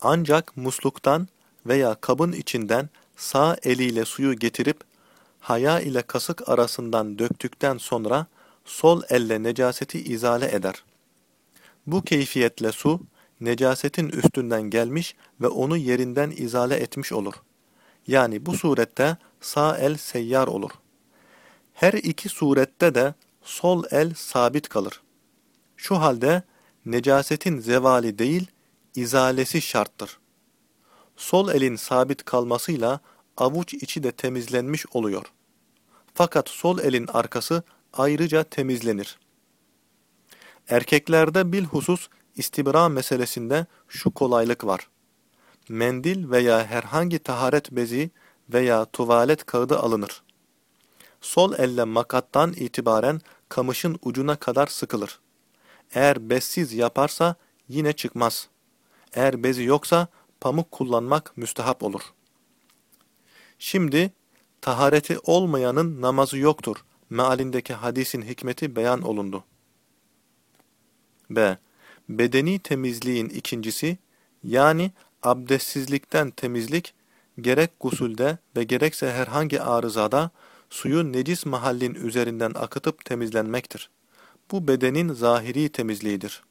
Ancak musluktan veya kabın içinden sağ eliyle suyu getirip haya ile kasık arasından döktükten sonra sol elle necaseti izale eder. Bu keyfiyetle su, necasetin üstünden gelmiş ve onu yerinden izale etmiş olur. Yani bu surette sağ el seyyar olur. Her iki surette de sol el sabit kalır. Şu halde necasetin zevali değil, izalesi şarttır. Sol elin sabit kalmasıyla avuç içi de temizlenmiş oluyor. Fakat sol elin arkası ayrıca temizlenir. Erkeklerde bilhusus istibra meselesinde şu kolaylık var. Mendil veya herhangi taharet bezi veya tuvalet kağıdı alınır. Sol elle makattan itibaren kamışın ucuna kadar sıkılır. Eğer bezsiz yaparsa yine çıkmaz. Eğer bezi yoksa pamuk kullanmak müstehap olur. Şimdi tahareti olmayanın namazı yoktur. Mealindeki hadisin hikmeti beyan olundu. B. Bedeni temizliğin ikincisi, yani abdestsizlikten temizlik, gerek gusulde ve gerekse herhangi arızada suyu necis mahallin üzerinden akıtıp temizlenmektir. Bu bedenin zahiri temizliğidir.